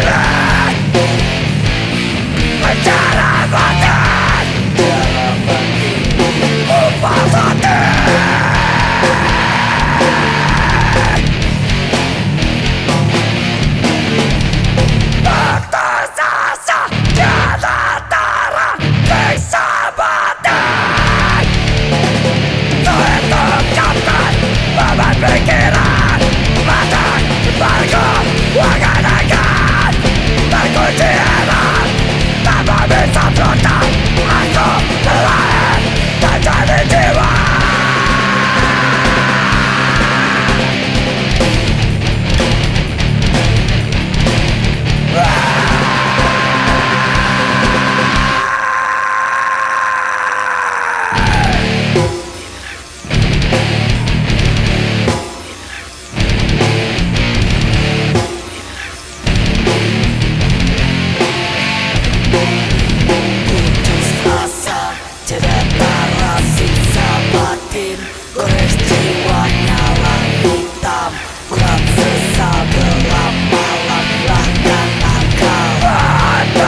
Silence!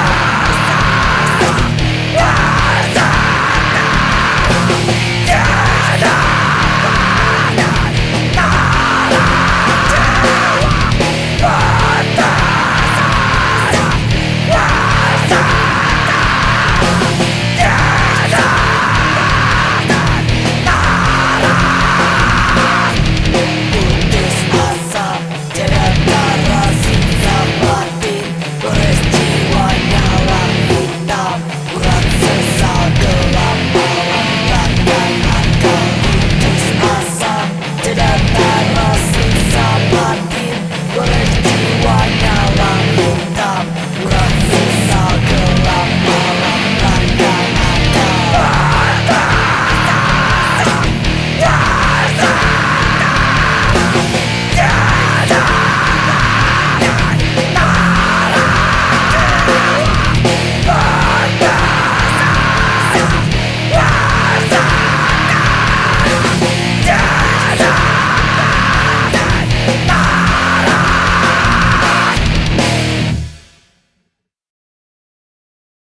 Ah!